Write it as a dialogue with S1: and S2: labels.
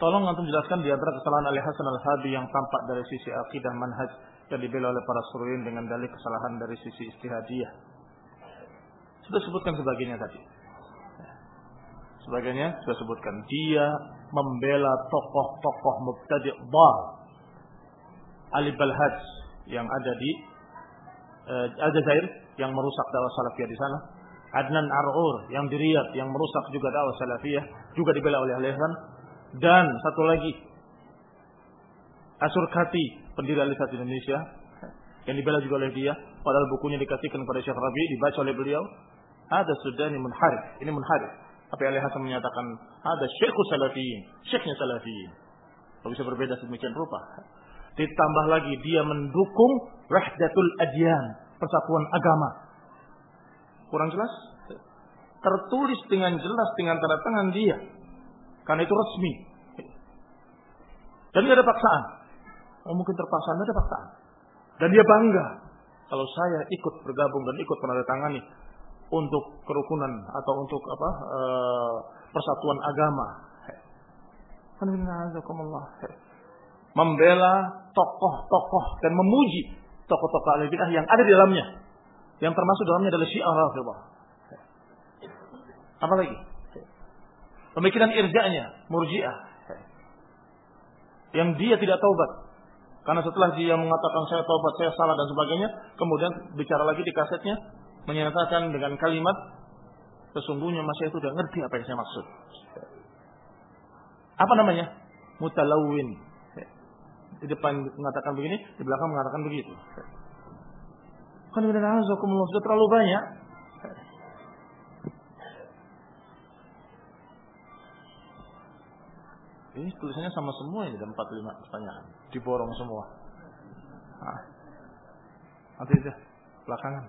S1: Tolong antum jelaskan di antara kesalahan Ali Hasan Al-Habi yang tampak dari sisi akidah manhaj yang dibela oleh para suruhin dengan dalih kesalahan dari sisi istihadiyah. Sudah sebutkan sebagainya tadi. Sebagainya sudah sebutkan. Dia membela tokoh-tokoh mubtadi' dhal. Ali Balhaj yang ada di uh, Aljazair yang merusak dakwah salafiyah di sana. Adnan Ar'ur yang di Riyadh yang merusak juga dakwah salafiyah juga dibela oleh Ali Hasan dan satu lagi Asur Kati, pendiri Alisat Indonesia, yang dibela juga oleh dia, padahal bukunya dikasihkan kepada Syekh Rabi, dibaca oleh beliau. Ada sudah ini munharif, ini munharif. Tapi Ali Hasan menyatakan ada Syekhul Salafiyin, Syekhnya Salafiyin. Kalau bisa berbeda sedemikian rupa. Ditambah lagi dia mendukung Wahdatul Adyan, persatuan agama. Kurang jelas? Tertulis dengan jelas dengan tanda tangan dia karena itu resmi. Dan tidak ada paksaan. Oh, mungkin terpaksa, tidak ada paksaan. Dan dia bangga kalau saya ikut bergabung dan ikut menandatangani untuk kerukunan atau untuk apa uh, persatuan agama. Membela tokoh-tokoh dan memuji tokoh-tokoh ahli bidah yang ada di dalamnya. Yang termasuk dalamnya adalah Syiah Rafidhah. Apa lagi? Pemikiran irja'nya, murji'ah. Yang dia tidak taubat. Karena setelah dia mengatakan saya taubat, saya salah dan sebagainya, kemudian bicara lagi di kasetnya, menyatakan dengan kalimat, sesungguhnya masih itu sudah ngerti apa yang saya maksud. Apa namanya? Mutalawin. Di depan mengatakan begini, di belakang mengatakan begitu. Kan sudah terlalu banyak. Ini tulisannya sama semua ini empat lima pertanyaan. Diborong semua. Nah. Nanti itu belakangan.